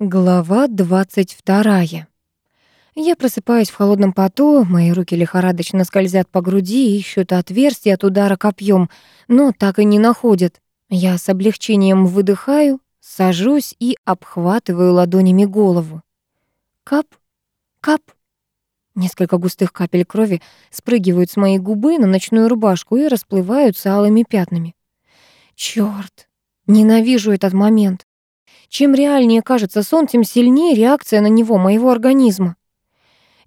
Глава 22. Я просыпаюсь в холодном поту, мои руки лихорадочно скользят по груди и ищут отверстие от удара копьем, но так и не находят. Я с облегчением выдыхаю, сажусь и обхватываю ладонями голову. Кап, кап. Несколько густых капель крови спрыгивают с моей губы на ночную рубашку и расплываются алыми пятнами. Чёрт, ненавижу этот момент. Чем реальнее кажется сон, тем сильнее реакция на него моего организма.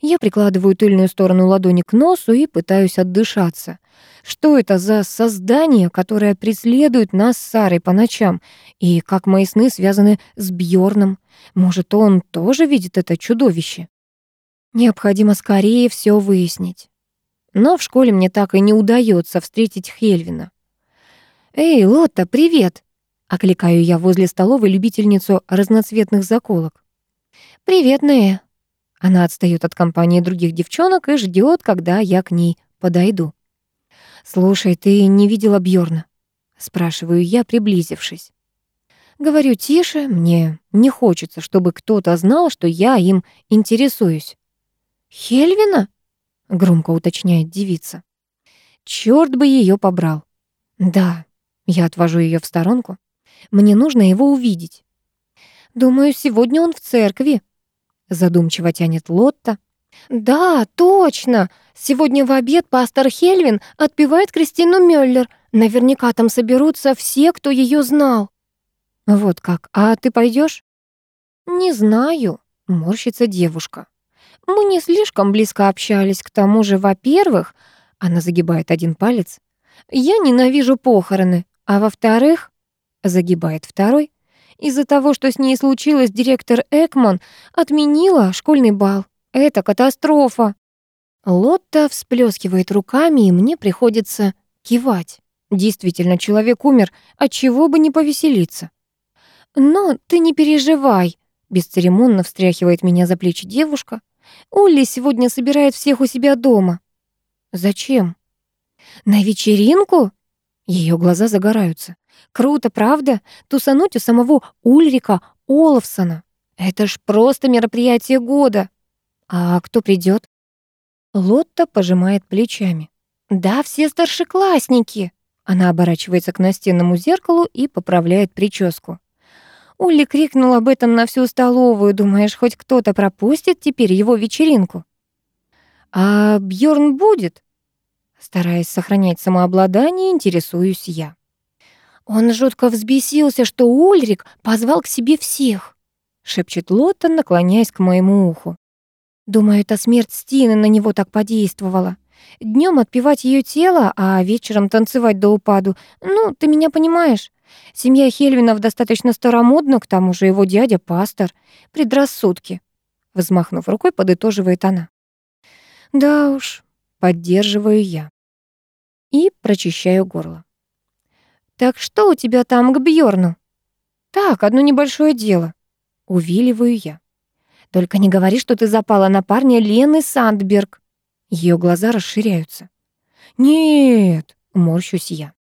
Я прикладываю тыльную сторону ладони к носу и пытаюсь отдышаться. Что это за создание, которое преследует нас с Сарой по ночам? И как мои сны связаны с Бьорном? Может, он тоже видит это чудовище? Необходимо скорее все выяснить. Но в школе мне так и не удается встретить Хельвина. «Эй, Лотта, привет!» Окликаю я возле столовой любительницу разноцветных заколок. «Привет, Нея». Она отстаёт от компании других девчонок и ждёт, когда я к ней подойду. «Слушай, ты не видела Бьорна? спрашиваю я, приблизившись. Говорю тише, мне не хочется, чтобы кто-то знал, что я им интересуюсь. «Хельвина?» — громко уточняет девица. Чёрт бы её побрал. Да, я отвожу её в сторонку. Мне нужно его увидеть. Думаю, сегодня он в церкви. Задумчиво тянет Лотта. Да, точно. Сегодня в обед пастор Хельвин отпевает Кристину Мюллер. Наверняка там соберутся все, кто ее знал. Вот как. А ты пойдешь? Не знаю, морщится девушка. Мы не слишком близко общались, к тому же, во-первых, она загибает один палец. Я ненавижу похороны, а во-вторых, Загибает второй. Из-за того, что с ней случилось, директор Экман отменила школьный бал. Это катастрофа. Лотта всплескивает руками, и мне приходится кивать. Действительно, человек умер, от чего бы не повеселиться. Но ты не переживай, бесцеремонно встряхивает меня за плечи девушка. Улли сегодня собирает всех у себя дома. Зачем? На вечеринку? Ее глаза загораются. Круто, правда? Тусануть у самого Ульрика Олафсона. Это ж просто мероприятие года. А кто придет? Лотта пожимает плечами. Да, все старшеклассники. Она оборачивается к настенному зеркалу и поправляет прическу. Улли крикнул об этом на всю столовую. Думаешь, хоть кто-то пропустит теперь его вечеринку? А Бьорн будет? Стараясь сохранять самообладание, интересуюсь я. Он жутко взбесился, что Ульрик позвал к себе всех, шепчет Лотта, наклоняясь к моему уху. Думаю, это смерть Стины на него так подействовала. Днем отпевать ее тело, а вечером танцевать до упаду. Ну, ты меня понимаешь. Семья Хельвинов достаточно старомодна, к тому же его дядя пастор. Предрассудки. Взмахнув рукой, подытоживает она. Да уж, поддерживаю я. И прочищаю горло. «Так что у тебя там к Бьорну? «Так, одно небольшое дело». Увиливаю я. «Только не говори, что ты запала на парня Лены Сандберг». Ее глаза расширяются. «Нет», — морщусь я.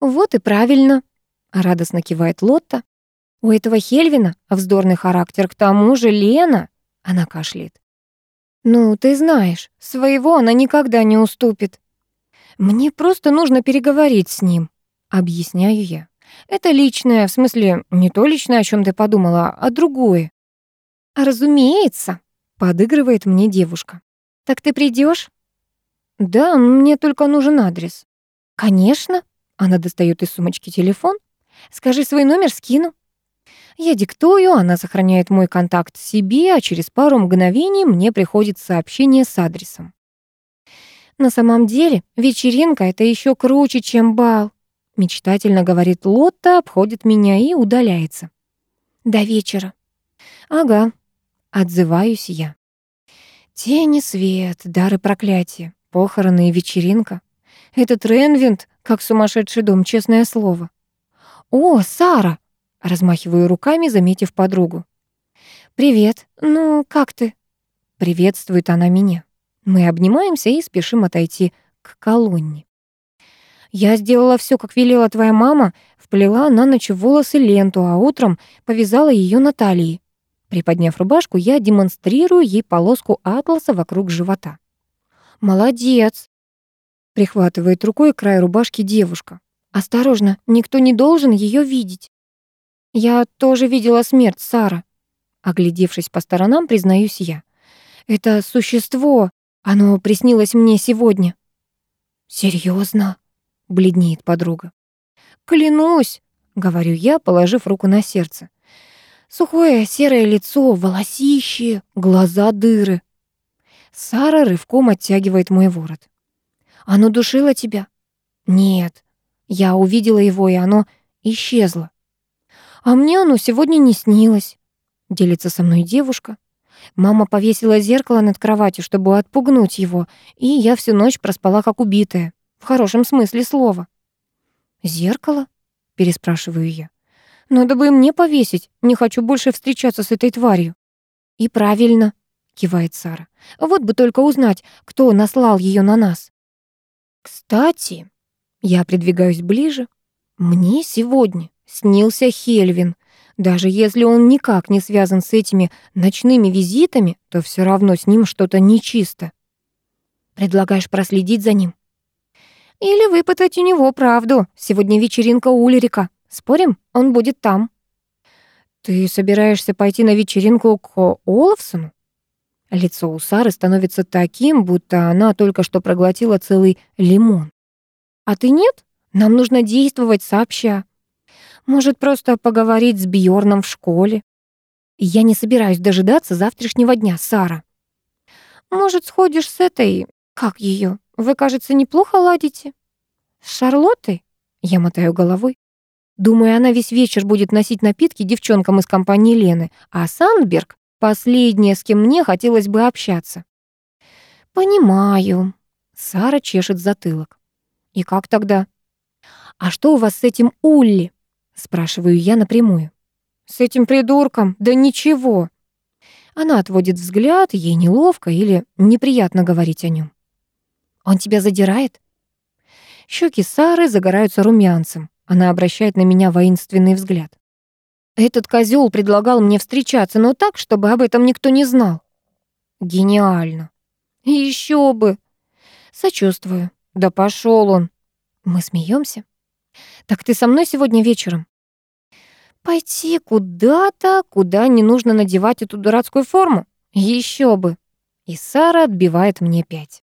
«Вот и правильно», — радостно кивает Лотта. «У этого Хельвина вздорный характер, к тому же Лена...» Она кашляет. «Ну, ты знаешь, своего она никогда не уступит. Мне просто нужно переговорить с ним». Объясняю я. Это личное, в смысле, не то личное, о чем ты подумала, а другое. Разумеется, подыгрывает мне девушка. Так ты придешь? Да, мне только нужен адрес. Конечно. Она достает из сумочки телефон. Скажи свой номер, скину. Я диктую, она сохраняет мой контакт себе, а через пару мгновений мне приходит сообщение с адресом. На самом деле, вечеринка — это еще круче, чем бал. Мечтательно говорит Лотта, обходит меня и удаляется. До вечера. Ага, отзываюсь я. Тени, свет, дары проклятия, похороны и вечеринка. Этот Ренвинд, как сумасшедший дом, честное слово. «О, Сара!» — размахиваю руками, заметив подругу. «Привет. Ну, как ты?» Приветствует она меня. Мы обнимаемся и спешим отойти к колонне. Я сделала все, как велела твоя мама, вплела на ночь волосы ленту, а утром повязала ее на талии. Приподняв рубашку, я демонстрирую ей полоску атласа вокруг живота. «Молодец!» — прихватывает рукой край рубашки девушка. «Осторожно, никто не должен ее видеть». «Я тоже видела смерть, Сара», — оглядевшись по сторонам, признаюсь я. «Это существо, оно приснилось мне сегодня». «Серьезно?» — бледнеет подруга. «Клянусь», — говорю я, положив руку на сердце. Сухое серое лицо, волосище, глаза дыры. Сара рывком оттягивает мой ворот. «Оно душило тебя?» «Нет». Я увидела его, и оно исчезло. «А мне оно сегодня не снилось», — делится со мной девушка. Мама повесила зеркало над кроватью, чтобы отпугнуть его, и я всю ночь проспала как убитая. В хорошем смысле слова. «Зеркало?» — переспрашиваю я. «Надо бы и мне повесить. Не хочу больше встречаться с этой тварью». «И правильно», — кивает Сара. «Вот бы только узнать, кто наслал ее на нас». «Кстати...» Я придвигаюсь ближе. «Мне сегодня снился Хельвин. Даже если он никак не связан с этими ночными визитами, то все равно с ним что-то нечисто. Предлагаешь проследить за ним? Или выпытать у него правду. Сегодня вечеринка у Ульрика. Спорим, он будет там. Ты собираешься пойти на вечеринку к Олафсону? Лицо у Сары становится таким, будто она только что проглотила целый лимон. А ты нет? Нам нужно действовать сообща. Может, просто поговорить с Бьорном в школе? Я не собираюсь дожидаться завтрашнего дня, Сара. Может, сходишь с этой... Как ее? Вы, кажется, неплохо ладите. С Шарлоттой? Я мотаю головой. Думаю, она весь вечер будет носить напитки девчонкам из компании Лены, а Сандберг — последняя, с кем мне хотелось бы общаться. Понимаю. Сара чешет затылок. И как тогда? А что у вас с этим Улли? Спрашиваю я напрямую. С этим придурком? Да ничего. Она отводит взгляд, ей неловко или неприятно говорить о нем. Он тебя задирает? Щеки Сары загораются румянцем. Она обращает на меня воинственный взгляд. Этот козел предлагал мне встречаться, но так, чтобы об этом никто не знал. Гениально. Еще бы. Сочувствую. Да пошел он. Мы смеемся. Так ты со мной сегодня вечером? Пойти куда-то, куда не нужно надевать эту дурацкую форму? Еще бы. И Сара отбивает мне пять.